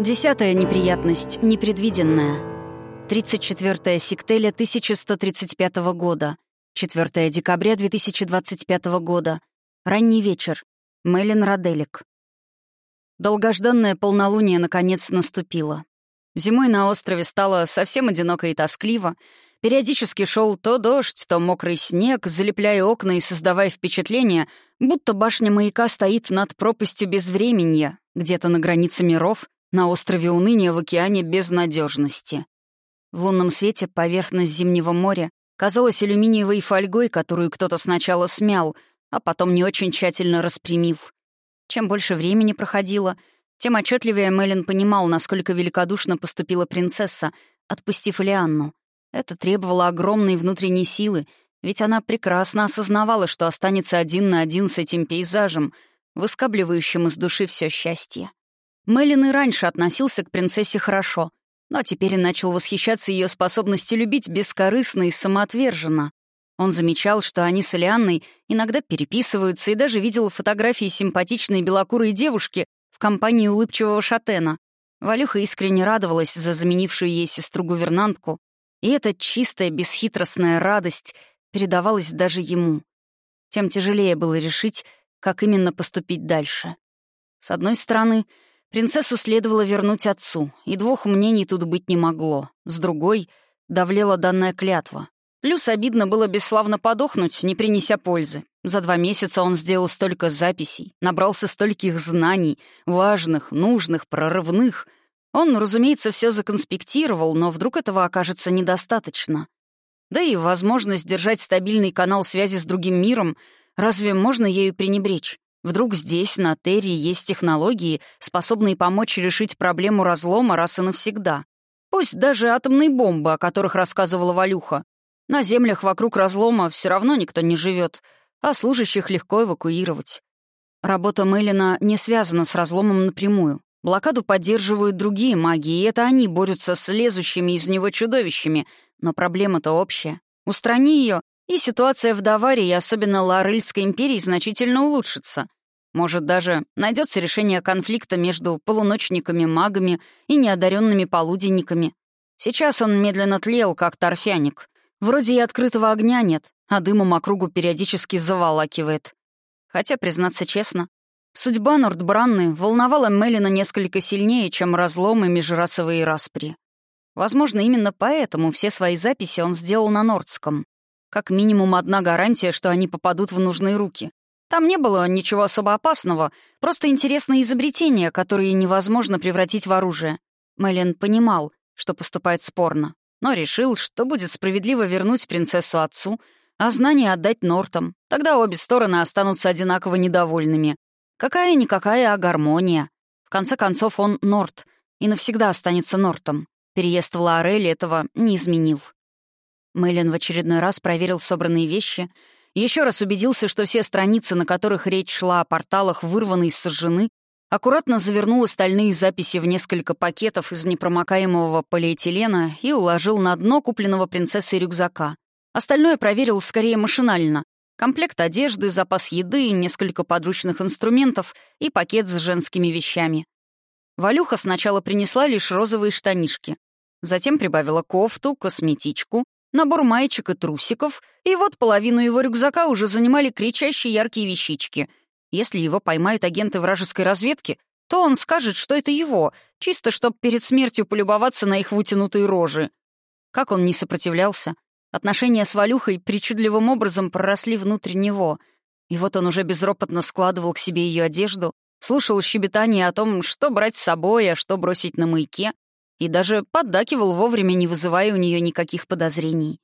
Десятая неприятность, непредвиденная. 34 сектеля 1135 года. 4 декабря 2025 года. Ранний вечер. Мелин Раделик. Долгожданное полнолуние наконец наступило. Зимой на острове стало совсем одиноко и тоскливо. Периодически шел то дождь, то мокрый снег, залепляя окна и создавая впечатление, будто башня маяка стоит над пропастью безвременья, где-то на границе миров, на острове уныния в океане безнадежности. В лунном свете поверхность зимнего моря казалась алюминиевой фольгой, которую кто-то сначала смял, а потом не очень тщательно распрямил. Чем больше времени проходило, тем отчетливее Мелин понимал, насколько великодушно поступила принцесса, отпустив Лианну. Это требовало огромной внутренней силы, ведь она прекрасно осознавала, что останется один на один с этим пейзажем, выскабливающим из души все счастье. Мелин и раньше относился к принцессе хорошо, но теперь и начал восхищаться ее способностью любить бескорыстно и самоотверженно. Он замечал, что они с Элианной иногда переписываются и даже видел фотографии симпатичной белокурой девушки в компании улыбчивого шатена. Валюха искренне радовалась за заменившую ей сестру-гувернантку, и эта чистая, бесхитростная радость передавалась даже ему. Тем тяжелее было решить, как именно поступить дальше. С одной стороны, Принцессу следовало вернуть отцу, и двух мнений тут быть не могло. С другой — давлела данная клятва. Плюс обидно было бесславно подохнуть, не принеся пользы. За два месяца он сделал столько записей, набрался стольких знаний, важных, нужных, прорывных. Он, разумеется, все законспектировал, но вдруг этого окажется недостаточно. Да и возможность держать стабильный канал связи с другим миром, разве можно ею пренебречь? Вдруг здесь, на Терри, есть технологии, способные помочь решить проблему разлома раз и навсегда. Пусть даже атомные бомбы, о которых рассказывала Валюха. На землях вокруг разлома все равно никто не живет, а служащих легко эвакуировать. Работа Мелина не связана с разломом напрямую. Блокаду поддерживают другие маги, и это они борются с лезущими из него чудовищами. Но проблема-то общая. Устрани ее, и ситуация в Даваре и особенно Ларыльской империи значительно улучшится. Может, даже найдется решение конфликта между полуночниками-магами и неодаренными полуденниками. Сейчас он медленно тлел, как торфяник. Вроде и открытого огня нет, а дымом округу периодически заволакивает. Хотя, признаться честно, судьба Нордбранны волновала Мелина несколько сильнее, чем разломы межрасовые распри. Возможно, именно поэтому все свои записи он сделал на Нордском. Как минимум одна гарантия, что они попадут в нужные руки. Там не было ничего особо опасного, просто интересные изобретения, которые невозможно превратить в оружие. Мэлен понимал, что поступает спорно, но решил, что будет справедливо вернуть принцессу отцу, а знания отдать Нортам. Тогда обе стороны останутся одинаково недовольными. Какая-никакая, а гармония. В конце концов, он Норт, и навсегда останется Нортом. Переезд в Лаорель этого не изменил. Мэйлин в очередной раз проверил собранные вещи, еще раз убедился, что все страницы, на которых речь шла о порталах, вырваны и сожжены, аккуратно завернул остальные записи в несколько пакетов из непромокаемого полиэтилена и уложил на дно купленного принцессой рюкзака. Остальное проверил скорее машинально. Комплект одежды, запас еды, несколько подручных инструментов и пакет с женскими вещами. Валюха сначала принесла лишь розовые штанишки. Затем прибавила кофту, косметичку, набор маечек и трусиков, и вот половину его рюкзака уже занимали кричащие яркие вещички. Если его поймают агенты вражеской разведки, то он скажет, что это его, чисто чтобы перед смертью полюбоваться на их вытянутые рожи. Как он не сопротивлялся, отношения с Валюхой причудливым образом проросли внутрь него, и вот он уже безропотно складывал к себе ее одежду, слушал щебетание о том, что брать с собой, а что бросить на маяке, и даже поддакивал вовремя, не вызывая у нее никаких подозрений.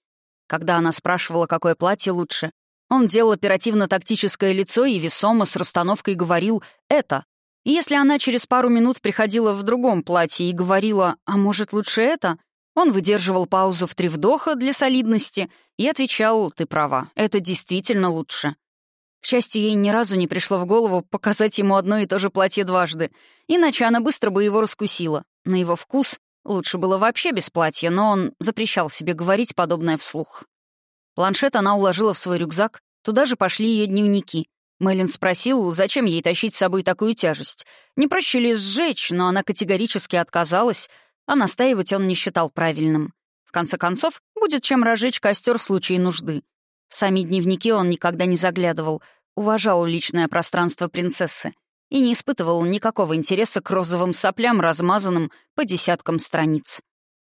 Когда она спрашивала, какое платье лучше, он делал оперативно-тактическое лицо и весомо с расстановкой говорил «это». И если она через пару минут приходила в другом платье и говорила «а может, лучше это?», он выдерживал паузу в три вдоха для солидности и отвечал «ты права, это действительно лучше». К счастью, ей ни разу не пришло в голову показать ему одно и то же платье дважды, иначе она быстро бы его раскусила. На его вкус Лучше было вообще без платья, но он запрещал себе говорить подобное вслух. Планшет она уложила в свой рюкзак, туда же пошли ее дневники. Мэлен спросил, зачем ей тащить с собой такую тяжесть. Не проще ли сжечь, но она категорически отказалась, а настаивать он не считал правильным. В конце концов, будет чем разжечь костер в случае нужды. В сами дневники он никогда не заглядывал, уважал личное пространство принцессы и не испытывал никакого интереса к розовым соплям, размазанным по десяткам страниц.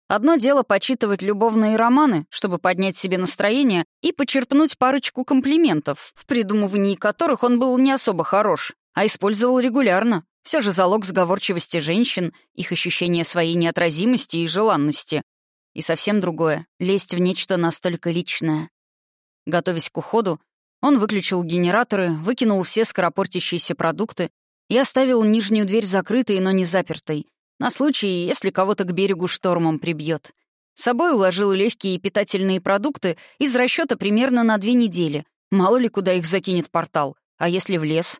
Одно дело почитывать любовные романы, чтобы поднять себе настроение и почерпнуть парочку комплиментов, в придумывании которых он был не особо хорош, а использовал регулярно. Все же залог сговорчивости женщин, их ощущение своей неотразимости и желанности. И совсем другое — лезть в нечто настолько личное. Готовясь к уходу, он выключил генераторы, выкинул все скоропортящиеся продукты и оставил нижнюю дверь закрытой, но не запертой — на случай, если кого-то к берегу штормом прибьет. С собой уложил легкие питательные продукты из расчета примерно на две недели. Мало ли, куда их закинет портал. А если в лес?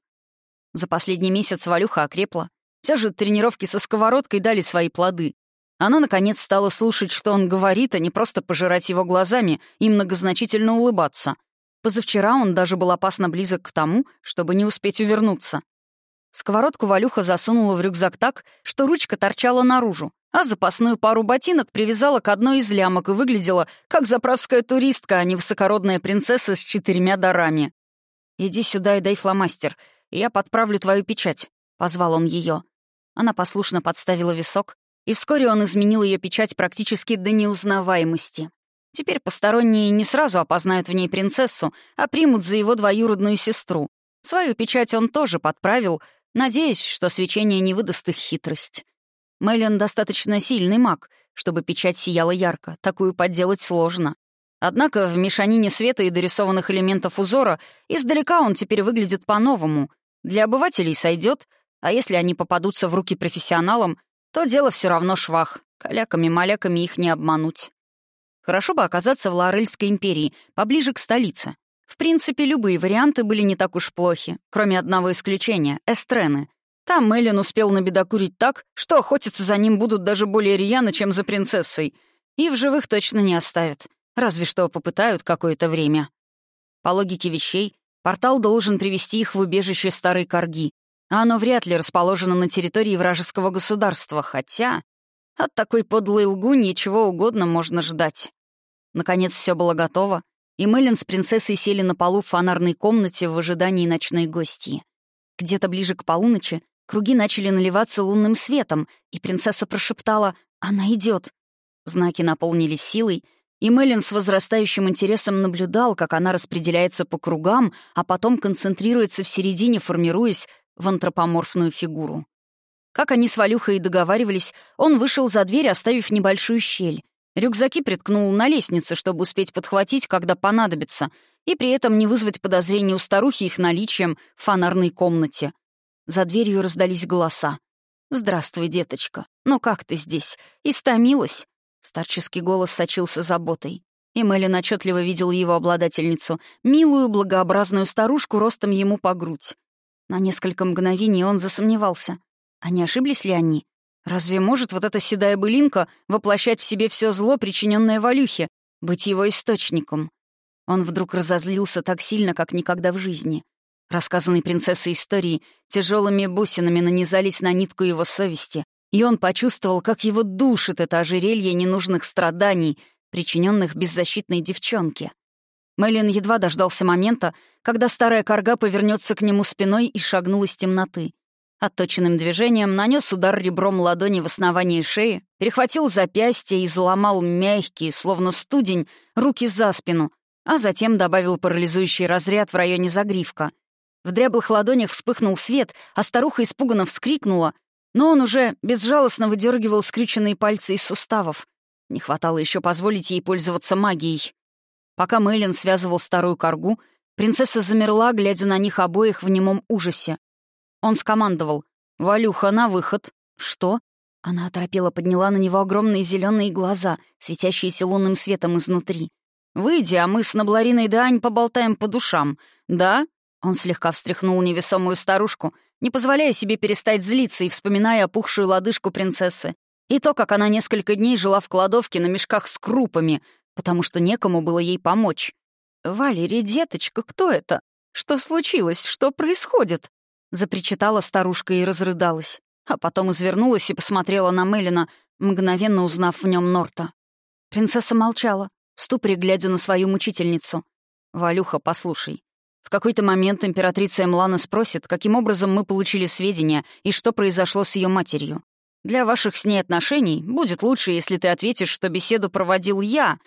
За последний месяц Валюха окрепла. Все же тренировки со сковородкой дали свои плоды. Она, наконец, стала слушать, что он говорит, а не просто пожирать его глазами и многозначительно улыбаться. Позавчера он даже был опасно близок к тому, чтобы не успеть увернуться. Сковородку Валюха засунула в рюкзак так, что ручка торчала наружу, а запасную пару ботинок привязала к одной из лямок и выглядела как заправская туристка, а не высокородная принцесса с четырьмя дарами. «Иди сюда и дай фломастер, я подправлю твою печать», — позвал он ее. Она послушно подставила висок, и вскоре он изменил ее печать практически до неузнаваемости. Теперь посторонние не сразу опознают в ней принцессу, а примут за его двоюродную сестру. Свою печать он тоже подправил — надеясь, что свечение не выдаст их хитрость. Мэлен достаточно сильный маг, чтобы печать сияла ярко, такую подделать сложно. Однако в мешанине света и дорисованных элементов узора издалека он теперь выглядит по-новому. Для обывателей сойдет, а если они попадутся в руки профессионалам, то дело все равно швах. Каляками-маляками их не обмануть. Хорошо бы оказаться в Лорельской империи, поближе к столице. В принципе, любые варианты были не так уж плохи, кроме одного исключения — Эстрены. Там Мэлен успел набедокурить так, что охотиться за ним будут даже более рьяно, чем за принцессой. И в живых точно не оставят, разве что попытают какое-то время. По логике вещей, портал должен привести их в убежище Старой Корги, а оно вряд ли расположено на территории вражеского государства, хотя от такой подлой лгуньи чего угодно можно ждать. Наконец все было готово, и Мэлен с принцессой сели на полу в фонарной комнате в ожидании ночной гостьи. Где-то ближе к полуночи круги начали наливаться лунным светом, и принцесса прошептала «Она идет. Знаки наполнились силой, и Мэлен с возрастающим интересом наблюдал, как она распределяется по кругам, а потом концентрируется в середине, формируясь в антропоморфную фигуру. Как они с Валюхой и договаривались, он вышел за дверь, оставив небольшую щель. Рюкзаки приткнул на лестнице, чтобы успеть подхватить, когда понадобится, и при этом не вызвать подозрений у старухи их наличием в фонарной комнате. За дверью раздались голоса. «Здравствуй, деточка. Ну как ты здесь? Истомилась?» Старческий голос сочился заботой. И Мэлен отчетливо видел его обладательницу, милую, благообразную старушку ростом ему по грудь. На несколько мгновений он засомневался. А не ошиблись ли они? Разве может вот эта седая былинка воплощать в себе все зло, причиненное Валюхе, быть его источником? Он вдруг разозлился так сильно, как никогда в жизни. Рассказанные принцессой истории тяжелыми бусинами нанизались на нитку его совести, и он почувствовал, как его душит это ожерелье ненужных страданий, причиненных беззащитной девчонке. Мэлен едва дождался момента, когда старая корга повернется к нему спиной и шагнул из темноты. Отточенным движением нанес удар ребром ладони в основании шеи, перехватил запястье и заломал мягкие, словно студень, руки за спину, а затем добавил парализующий разряд в районе загривка. В дряблых ладонях вспыхнул свет, а старуха испуганно вскрикнула, но он уже безжалостно выдергивал скрюченные пальцы из суставов. Не хватало еще позволить ей пользоваться магией. Пока Мэйлин связывал старую коргу, принцесса замерла, глядя на них обоих в немом ужасе. Он скомандовал «Валюха, на выход!» «Что?» Она оторопела, подняла на него огромные зеленые глаза, светящиеся лунным светом изнутри. «Выйди, а мы с Наблариной Дань поболтаем по душам. Да?» Он слегка встряхнул невесомую старушку, не позволяя себе перестать злиться и вспоминая опухшую лодыжку принцессы. И то, как она несколько дней жила в кладовке на мешках с крупами, потому что некому было ей помочь. «Валерия, деточка, кто это?» Что случилось? Что происходит?» Запричитала старушка и разрыдалась. А потом извернулась и посмотрела на Мелина, мгновенно узнав в нем Норта. Принцесса молчала, в ступоре глядя на свою мучительницу. «Валюха, послушай. В какой-то момент императрица Эмлана спросит, каким образом мы получили сведения и что произошло с ее матерью. Для ваших с ней отношений будет лучше, если ты ответишь, что беседу проводил я,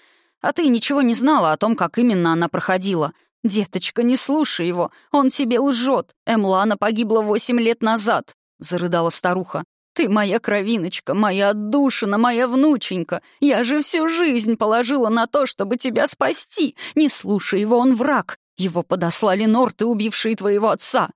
а ты ничего не знала о том, как именно она проходила. Деточка, не слушай его, он тебе лжет. Эмлана погибла восемь лет назад», — зарыдала старуха. «Ты моя кровиночка, моя отдушина, моя внученька. Я же всю жизнь положила на то, чтобы тебя спасти. Не слушай его, он враг. Его подослали норты, убившие твоего отца.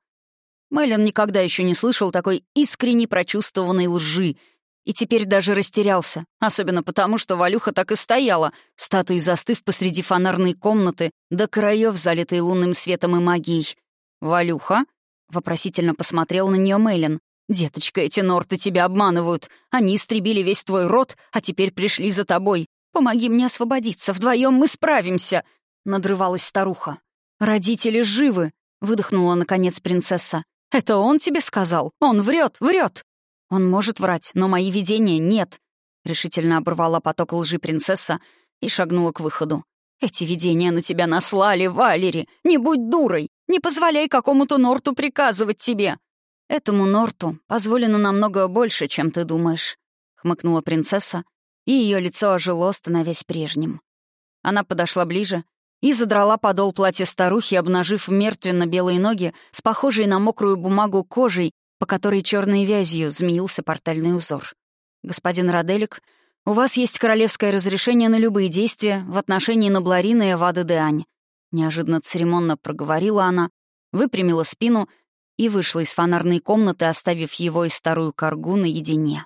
Мэлен никогда еще не слышал такой искренне прочувствованной лжи. И теперь даже растерялся, особенно потому, что Валюха так и стояла, статуей застыв посреди фонарной комнаты, до краев, залитой лунным светом и магией. «Валюха?» — вопросительно посмотрел на нее Мэлен. «Деточка, эти норты тебя обманывают. Они истребили весь твой род, а теперь пришли за тобой. Помоги мне освободиться, вдвоем мы справимся!» — надрывалась старуха. «Родители живы!» — выдохнула, наконец, принцесса. «Это он тебе сказал? Он врет, врет!» «Он может врать, но мои видения нет», — решительно оборвала поток лжи принцесса и шагнула к выходу. «Эти видения на тебя наслали, Валери! Не будь дурой! Не позволяй какому-то Норту приказывать тебе!» «Этому Норту позволено намного больше, чем ты думаешь», — хмыкнула принцесса, и ее лицо ожило, становясь прежним. Она подошла ближе и задрала подол платья старухи, обнажив мертвенно-белые ноги с похожей на мокрую бумагу кожей, по которой черной вязью змеился портальный узор. «Господин Раделик, у вас есть королевское разрешение на любые действия в отношении Набларина и Вады Деань», неожиданно церемонно проговорила она, выпрямила спину и вышла из фонарной комнаты, оставив его и старую коргу наедине.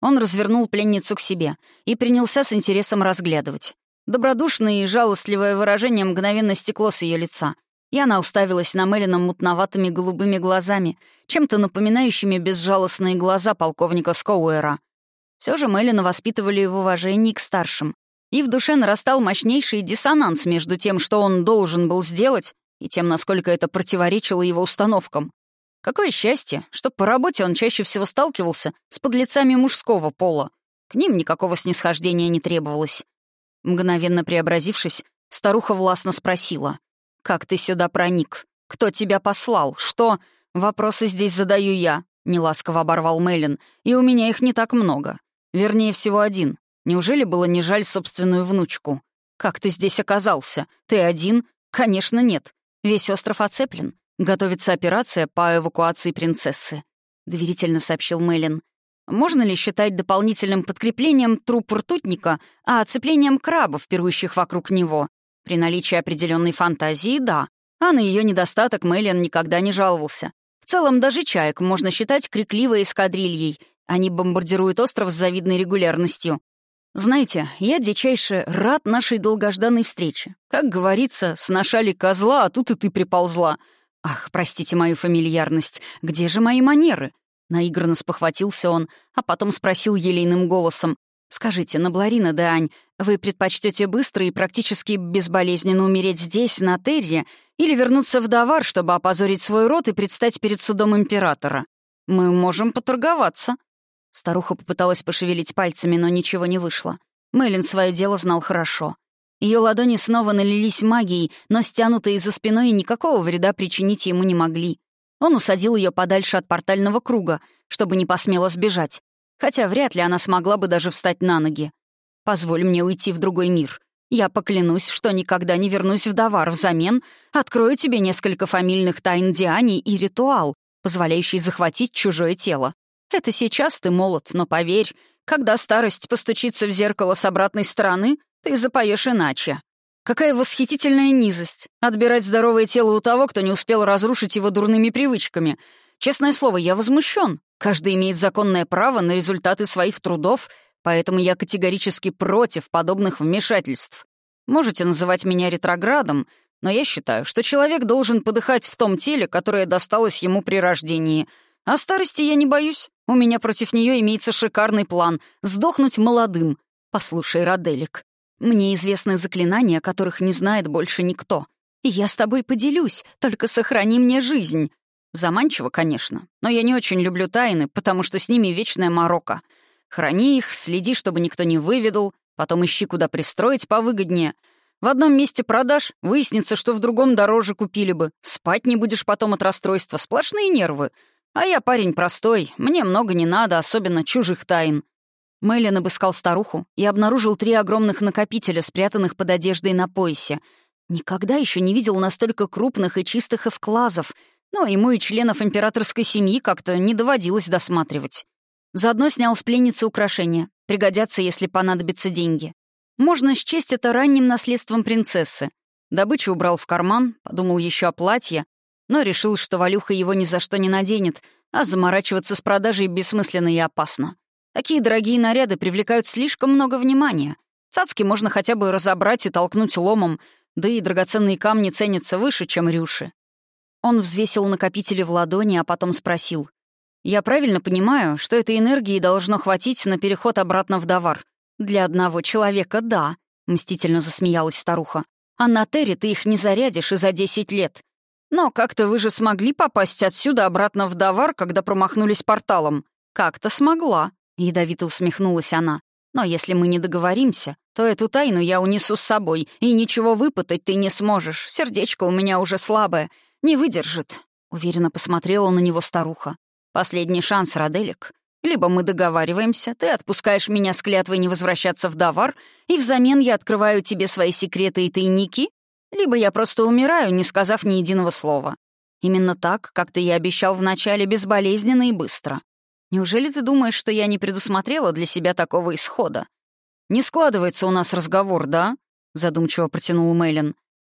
Он развернул пленницу к себе и принялся с интересом разглядывать. Добродушное и жалостливое выражение мгновенно стекло с ее лица, и она уставилась на Мелина мутноватыми голубыми глазами, чем-то напоминающими безжалостные глаза полковника Скоуэра. Все же Мелина воспитывали в уважении к старшим, и в душе нарастал мощнейший диссонанс между тем, что он должен был сделать, и тем, насколько это противоречило его установкам. Какое счастье, что по работе он чаще всего сталкивался с подлецами мужского пола. К ним никакого снисхождения не требовалось. Мгновенно преобразившись, старуха властно спросила. «Как ты сюда проник? Кто тебя послал? Что? Вопросы здесь задаю я», — неласково оборвал Меллин. «И у меня их не так много. Вернее, всего один. Неужели было не жаль собственную внучку? Как ты здесь оказался? Ты один? Конечно, нет. Весь остров оцеплен. Готовится операция по эвакуации принцессы», — доверительно сообщил Меллин. Можно ли считать дополнительным подкреплением труп ртутника, а оцеплением крабов, пирующих вокруг него? При наличии определенной фантазии — да. А на ее недостаток Мэлен никогда не жаловался. В целом, даже чаек можно считать крикливой эскадрильей. Они бомбардируют остров с завидной регулярностью. Знаете, я дичайше рад нашей долгожданной встрече. Как говорится, сношали козла, а тут и ты приползла. Ах, простите мою фамильярность, где же мои манеры? Наигранно спохватился он, а потом спросил елейным голосом. «Скажите, Набларина Даань, вы предпочтете быстро и практически безболезненно умереть здесь, на Терре, или вернуться в Давар, чтобы опозорить свой род и предстать перед судом императора? Мы можем поторговаться». Старуха попыталась пошевелить пальцами, но ничего не вышло. Мэлен свое дело знал хорошо. Ее ладони снова налились магией, но стянутые за спиной никакого вреда причинить ему не могли. Он усадил ее подальше от портального круга, чтобы не посмела сбежать. Хотя вряд ли она смогла бы даже встать на ноги. «Позволь мне уйти в другой мир. Я поклянусь, что никогда не вернусь в Давар. Взамен открою тебе несколько фамильных тайн Диани и ритуал, позволяющий захватить чужое тело. Это сейчас ты молод, но поверь, когда старость постучится в зеркало с обратной стороны, ты запоешь иначе». Какая восхитительная низость — отбирать здоровое тело у того, кто не успел разрушить его дурными привычками. Честное слово, я возмущен. Каждый имеет законное право на результаты своих трудов, поэтому я категорически против подобных вмешательств. Можете называть меня ретроградом, но я считаю, что человек должен подыхать в том теле, которое досталось ему при рождении. А старости я не боюсь. У меня против нее имеется шикарный план — сдохнуть молодым. Послушай, Раделик, мне известны заклинания, которых не знает больше никто. И я с тобой поделюсь, только сохрани мне жизнь». Заманчиво, конечно, но я не очень люблю тайны, потому что с ними вечная морока. Храни их, следи, чтобы никто не выведал, потом ищи, куда пристроить повыгоднее. В одном месте продашь, выяснится, что в другом дороже купили бы. Спать не будешь потом от расстройства, сплошные нервы. А я парень простой, мне много не надо, особенно чужих тайн. Мэйлин обыскал старуху и обнаружил три огромных накопителя, спрятанных под одеждой на поясе. Никогда еще не видел настолько крупных и чистых эвклазов, но ему и членов императорской семьи как-то не доводилось досматривать. Заодно снял с пленницы украшения. Пригодятся, если понадобятся деньги. Можно счесть это ранним наследством принцессы. Добычу убрал в карман, подумал еще о платье, но решил, что Валюха его ни за что не наденет, а заморачиваться с продажей бессмысленно и опасно. Такие дорогие наряды привлекают слишком много внимания. Цацки можно хотя бы разобрать и толкнуть ломом, да и драгоценные камни ценятся выше, чем рюши. Он взвесил накопители в ладони, а потом спросил. «Я правильно понимаю, что этой энергии должно хватить на переход обратно в Давар? Для одного человека — да», — мстительно засмеялась старуха. «А на Терре ты их не зарядишь и за десять лет. Но как-то вы же смогли попасть отсюда обратно в Давар, когда промахнулись порталом. Как-то смогла. Ядовито усмехнулась она. «Но если мы не договоримся, то эту тайну я унесу с собой, и ничего выпытать ты не сможешь. Сердечко у меня уже слабое, не выдержит». Уверенно посмотрела на него старуха. «Последний шанс, Раделик. Либо мы договариваемся, ты отпускаешь меня с клятвой не возвращаться в Давар, и взамен я открываю тебе свои секреты и тайники, либо я просто умираю, не сказав ни единого слова. Именно так, как ты и обещал вначале, безболезненно и быстро. Неужели ты думаешь, что я не предусмотрела для себя такого исхода? Не складывается у нас разговор, да? Задумчиво протянул Мэлен.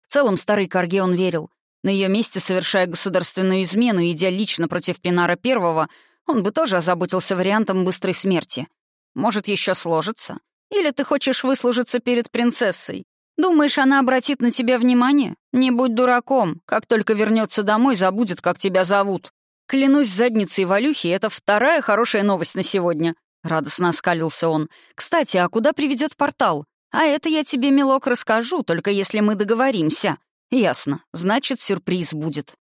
В целом, старый Карге он верил. На ее месте, совершая государственную измену, идя лично против Пинара Первого, он бы тоже озаботился вариантом быстрой смерти. Может, еще сложится? Или ты хочешь выслужиться перед принцессой? Думаешь, она обратит на тебя внимание? Не будь дураком. Как только вернется домой, забудет, как тебя зовут. «Клянусь задницей Валюхи, это вторая хорошая новость на сегодня», — радостно оскалился он. «Кстати, а куда приведет портал? А это я тебе, милок, расскажу, только если мы договоримся». «Ясно. Значит, сюрприз будет».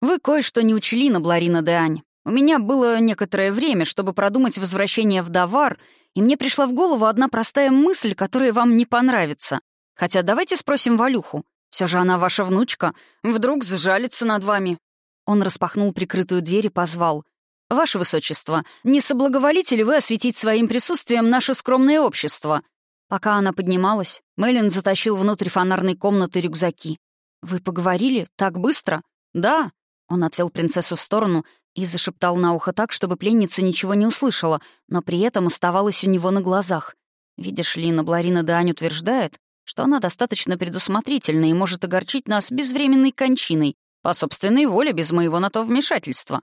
«Вы кое-что не учли на Бларина де Ань. У меня было некоторое время, чтобы продумать возвращение в Давар, и мне пришла в голову одна простая мысль, которая вам не понравится. Хотя давайте спросим Валюху. Все же она ваша внучка. Вдруг сжалится над вами. Он распахнул прикрытую дверь и позвал. «Ваше Высочество, не соблаговолите ли вы осветить своим присутствием наше скромное общество?» Пока она поднималась, Мэлен затащил внутрь фонарной комнаты рюкзаки. «Вы поговорили? Так быстро?» «Да». Он отвел принцессу в сторону и зашептал на ухо так, чтобы пленница ничего не услышала, но при этом оставалась у него на глазах. «Видишь ли, Набларина Дань утверждает, что она достаточно предусмотрительна и может огорчить нас безвременной кончиной, по собственной воле, без моего на то вмешательства.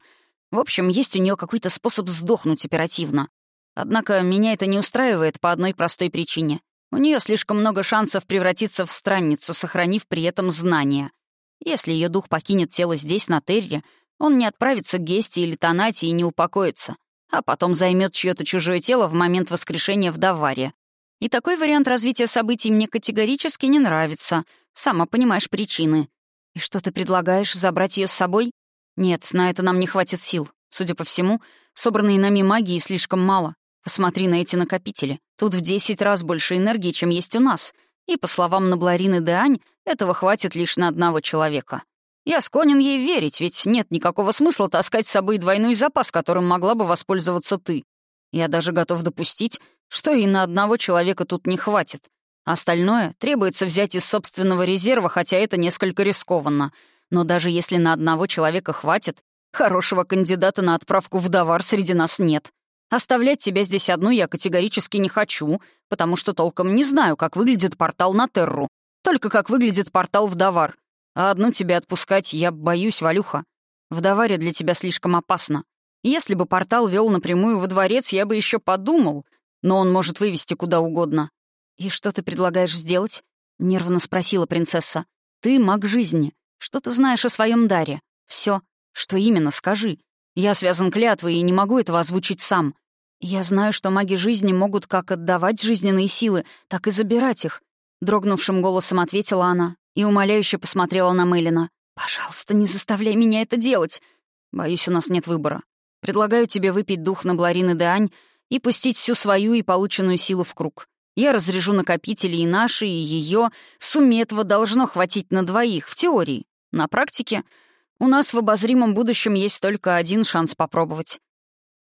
В общем, есть у нее какой-то способ сдохнуть оперативно. Однако меня это не устраивает по одной простой причине. У нее слишком много шансов превратиться в странницу, сохранив при этом знания. Если ее дух покинет тело здесь, на Терре, он не отправится к Гесте или Тонате и не упокоится, а потом займет чье-то чужое тело в момент воскрешения в Даваре. И такой вариант развития событий мне категорически не нравится. Сама понимаешь причины. «И что ты предлагаешь, забрать ее с собой?» «Нет, на это нам не хватит сил. Судя по всему, собранной нами магии слишком мало. Посмотри на эти накопители. Тут в десять раз больше энергии, чем есть у нас. И, по словам Набларины Деань, этого хватит лишь на одного человека. Я склонен ей верить, ведь нет никакого смысла таскать с собой двойной запас, которым могла бы воспользоваться ты. Я даже готов допустить, что и на одного человека тут не хватит. Остальное требуется взять из собственного резерва, хотя это несколько рискованно. Но даже если на одного человека хватит, хорошего кандидата на отправку в Давар среди нас нет. Оставлять тебя здесь одну я категорически не хочу, потому что толком не знаю, как выглядит портал на Терру. Только как выглядит портал в Давар. А одну тебя отпускать я боюсь, Валюха. В Даваре для тебя слишком опасно. Если бы портал вел напрямую во дворец, я бы еще подумал, но он может вывести куда угодно. «И что ты предлагаешь сделать?» — нервно спросила принцесса. «Ты маг жизни. Что ты знаешь о своем даре? Все. Что именно, скажи. Я связан клятвой и не могу этого озвучить сам. Я знаю, что маги жизни могут как отдавать жизненные силы, так и забирать их», — дрогнувшим голосом ответила она и умоляюще посмотрела на Мелина. «Пожалуйста, не заставляй меня это делать. Боюсь, у нас нет выбора. Предлагаю тебе выпить дух на Бларины Деань и пустить всю свою и полученную силу в круг. Я разряжу накопители и наши, и ее. В сумме этого должно хватить на двоих, в теории. На практике у нас в обозримом будущем есть только один шанс попробовать.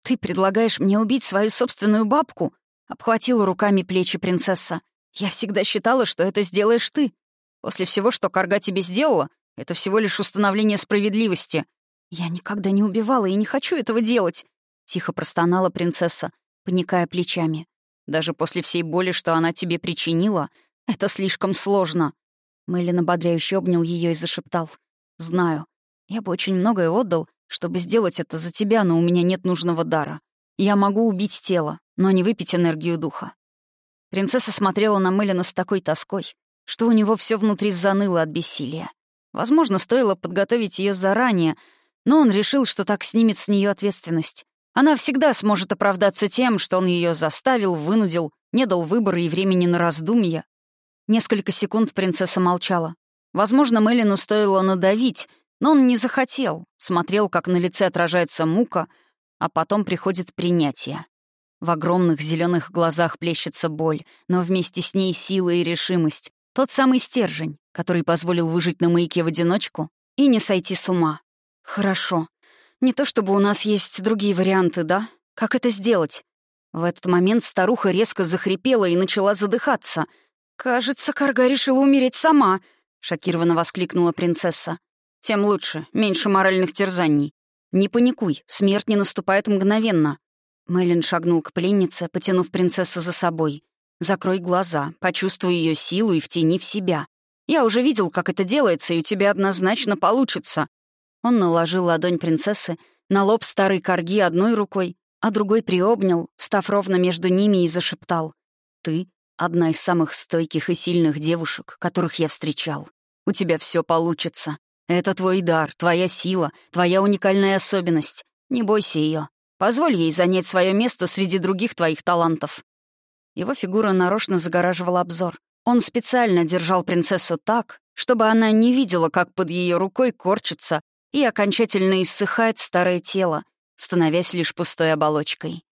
«Ты предлагаешь мне убить свою собственную бабку?» — обхватила руками плечи принцесса. «Я всегда считала, что это сделаешь ты. После всего, что Карга тебе сделала, это всего лишь установление справедливости. Я никогда не убивала и не хочу этого делать», — тихо простонала принцесса, поникая плечами. «Даже после всей боли, что она тебе причинила, это слишком сложно». Мэлен ободряюще обнял ее и зашептал. «Знаю. Я бы очень многое отдал, чтобы сделать это за тебя, но у меня нет нужного дара. Я могу убить тело, но не выпить энергию духа». Принцесса смотрела на Мэлена с такой тоской, что у него все внутри заныло от бессилия. Возможно, стоило подготовить ее заранее, но он решил, что так снимет с нее ответственность. Она всегда сможет оправдаться тем, что он ее заставил, вынудил, не дал выбора и времени на раздумья. Несколько секунд принцесса молчала. Возможно, Мелину стоило надавить, но он не захотел, смотрел, как на лице отражается мука, а потом приходит принятие. В огромных зеленых глазах плещется боль, но вместе с ней сила и решимость. Тот самый стержень, который позволил выжить на маяке в одиночку и не сойти с ума. Хорошо. Не то чтобы у нас есть другие варианты, да? Как это сделать? В этот момент старуха резко захрипела и начала задыхаться. «Кажется, Карга решила умереть сама», — шокированно воскликнула принцесса. «Тем лучше, меньше моральных терзаний. Не паникуй, смерть не наступает мгновенно». Мэлен шагнул к пленнице, потянув принцессу за собой. «Закрой глаза, почувствуй ее силу и втяни в себя. Я уже видел, как это делается, и у тебя однозначно получится. Он наложил ладонь принцессы на лоб старой корги одной рукой, а другой приобнял, встав ровно между ними и зашептал. «Ты — одна из самых стойких и сильных девушек, которых я встречал. У тебя все получится. Это твой дар, твоя сила, твоя уникальная особенность. Не бойся ее. Позволь ей занять свое место среди других твоих талантов». Его фигура нарочно загораживала обзор. Он специально держал принцессу так, чтобы она не видела, как под ее рукой корчится и окончательно иссыхает старое тело, становясь лишь пустой оболочкой.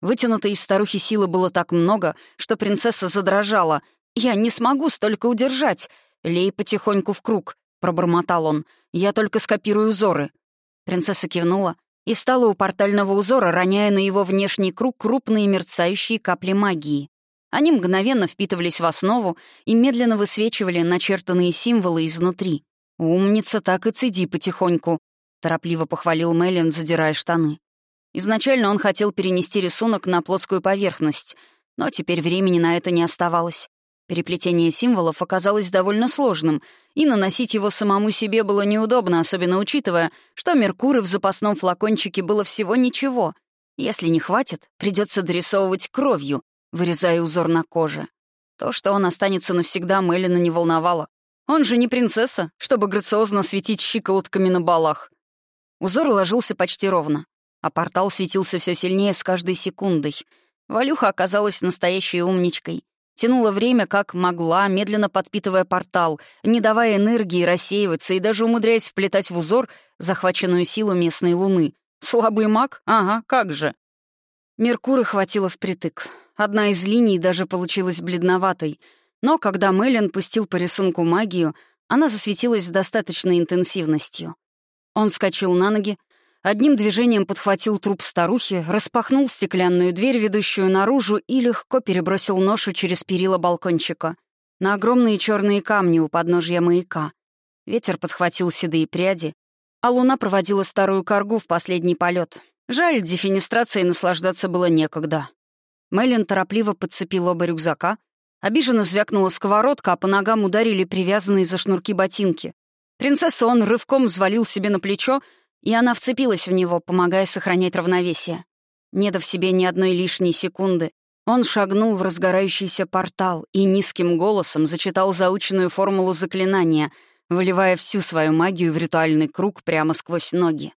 Вытянутой из старухи силы было так много, что принцесса задрожала. «Я не смогу столько удержать! Лей потихоньку в круг», — пробормотал он. «Я только скопирую узоры». Принцесса кивнула и встала у портального узора, роняя на его внешний круг крупные мерцающие капли магии. Они мгновенно впитывались в основу и медленно высвечивали начертанные символы изнутри. «Умница, так и цеди потихоньку», — торопливо похвалил Мэлен, задирая штаны. Изначально он хотел перенести рисунок на плоскую поверхность, но теперь времени на это не оставалось. Переплетение символов оказалось довольно сложным, и наносить его самому себе было неудобно, особенно учитывая, что Меркуры в запасном флакончике было всего ничего. Если не хватит, придется дорисовывать кровью, вырезая узор на коже. То, что он останется навсегда, Мэлина не волновало. Он же не принцесса, чтобы грациозно светить щиколотками на балах. Узор ложился почти ровно, а портал светился все сильнее с каждой секундой. Валюха оказалась настоящей умничкой. Тянула время как могла, медленно подпитывая портал, не давая энергии рассеиваться и даже умудряясь вплетать в узор захваченную силу местной луны. Слабый маг? Ага, как же. Меркуры хватило впритык. Одна из линий даже получилась бледноватой — но когда Мэлен пустил по рисунку магию, она засветилась с достаточной интенсивностью. Он вскочил на ноги, одним движением подхватил труп старухи, распахнул стеклянную дверь, ведущую наружу, и легко перебросил ношу через перила балкончика на огромные черные камни у подножья маяка. Ветер подхватил седые пряди, а луна проводила старую коргу в последний полет. Жаль, дефинистрацией наслаждаться было некогда. Мэлен торопливо подцепил оба рюкзака, Обиженно звякнула сковородка, а по ногам ударили привязанные за шнурки ботинки. Принцесса он рывком взвалил себе на плечо, и она вцепилась в него, помогая сохранять равновесие. Не дав себе ни одной лишней секунды, он шагнул в разгорающийся портал и низким голосом зачитал заученную формулу заклинания, выливая всю свою магию в ритуальный круг прямо сквозь ноги.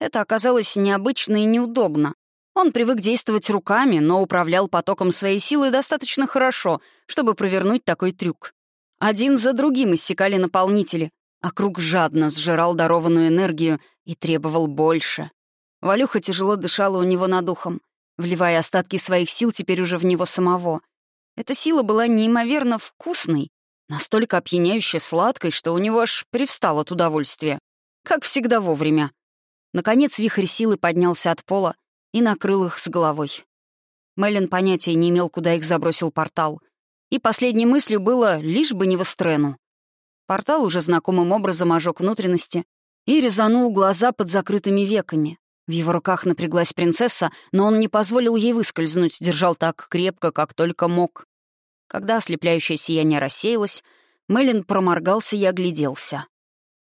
Это оказалось необычно и неудобно. Он привык действовать руками, но управлял потоком своей силы достаточно хорошо, чтобы провернуть такой трюк. Один за другим иссякали наполнители, а круг жадно сжирал дарованную энергию и требовал больше. Валюха тяжело дышала у него над ухом, вливая остатки своих сил теперь уже в него самого. Эта сила была неимоверно вкусной, настолько опьяняюще сладкой, что у него аж привстало от удовольствия. Как всегда вовремя. Наконец вихрь силы поднялся от пола и накрыл их с головой. Мэлен понятия не имел, куда их забросил портал. И последней мыслью было лишь бы не в Эстрену. Портал уже знакомым образом ожег внутренности и резанул глаза под закрытыми веками. В его руках напряглась принцесса, но он не позволил ей выскользнуть, держал так крепко, как только мог. Когда ослепляющее сияние рассеялось, Мэлен проморгался и огляделся.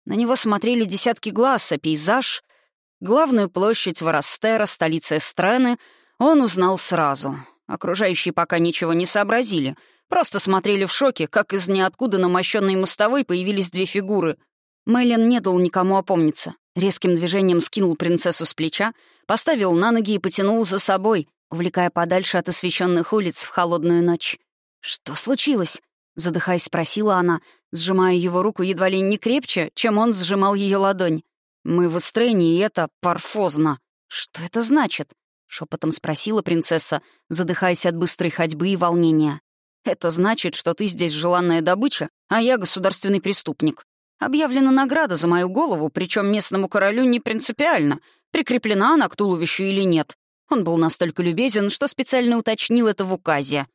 На него смотрели десятки глаз, а пейзаж, главную площадь Воростера, столица Эстрены, он узнал сразу. Окружающие пока ничего не сообразили, просто смотрели в шоке, как из ниоткуда на мощенной мостовой появились две фигуры. Мэлен не дал никому опомниться. Резким движением скинул принцессу с плеча, поставил на ноги и потянул за собой, увлекая подальше от освещенных улиц в холодную ночь. «Что случилось?» — задыхаясь, спросила она, сжимая его руку едва ли не крепче, чем он сжимал ее ладонь. «Мы в Эстрене, и это парфозно. Что это значит?» — шепотом спросила принцесса, задыхаясь от быстрой ходьбы и волнения. «Это значит, что ты здесь желанная добыча, а я государственный преступник. Объявлена награда за мою голову, причем местному королю не принципиально, прикреплена она к туловищу или нет. Он был настолько любезен, что специально уточнил это в указе.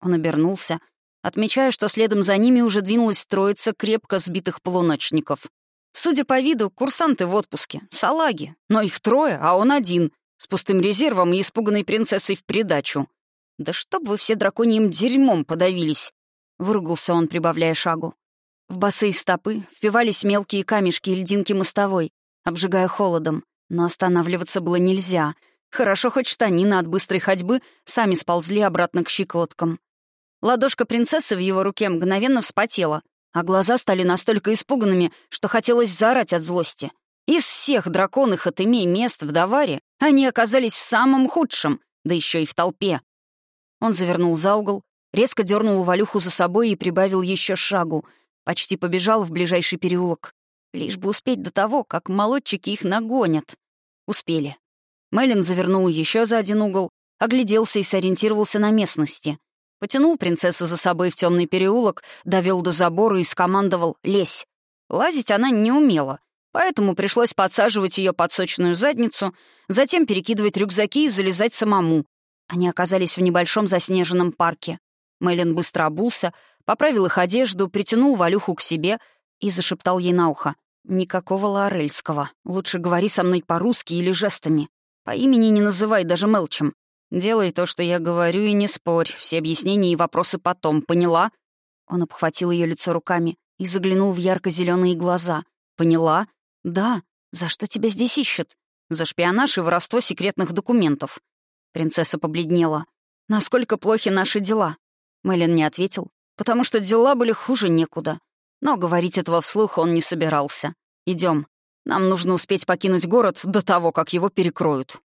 Он обернулся, отмечая, что следом за ними уже двинулась троица крепко сбитых полуночников. Судя по виду, курсанты в отпуске, салаги, но их трое, а он один, с пустым резервом и испуганной принцессой в придачу. «Да чтоб вы все драконьим дерьмом подавились!» — выругался он, прибавляя шагу. В босые стопы впивались мелкие камешки и льдинки мостовой, обжигая холодом. Но останавливаться было нельзя. Хорошо, хоть штанины от быстрой ходьбы сами сползли обратно к щиколоткам. Ладошка принцессы в его руке мгновенно вспотела, а глаза стали настолько испуганными, что хотелось заорать от злости. Из всех драконных от имей мест в Даваре они оказались в самом худшем, да еще и в толпе. Он завернул за угол, резко дернул Валюху за собой и прибавил еще шагу — Почти побежал в ближайший переулок. Лишь бы успеть до того, как молодчики их нагонят. Успели. Мэлен завернул еще за один угол, огляделся и сориентировался на местности. Потянул принцессу за собой в темный переулок, довел до забора и скомандовал «Лезь». Лазить она не умела, поэтому пришлось подсаживать ее под сочную задницу, затем перекидывать рюкзаки и залезать самому. Они оказались в небольшом заснеженном парке. Мэлен быстро обулся, поправил их одежду, притянул Валюху к себе и зашептал ей на ухо. «Никакого Лорельского. Лучше говори со мной по-русски или жестами. По имени не называй даже Мелчем. Делай то, что я говорю, и не спорь. Все объяснения и вопросы потом. Поняла?» Он обхватил ее лицо руками и заглянул в ярко зеленые глаза. «Поняла? Да. За что тебя здесь ищут? За шпионаж и воровство секретных документов». Принцесса побледнела. «Насколько плохи наши дела?» Мэлен не ответил, потому что дела были хуже некуда. Но говорить этого вслух он не собирался. Идем. Нам нужно успеть покинуть город до того, как его перекроют.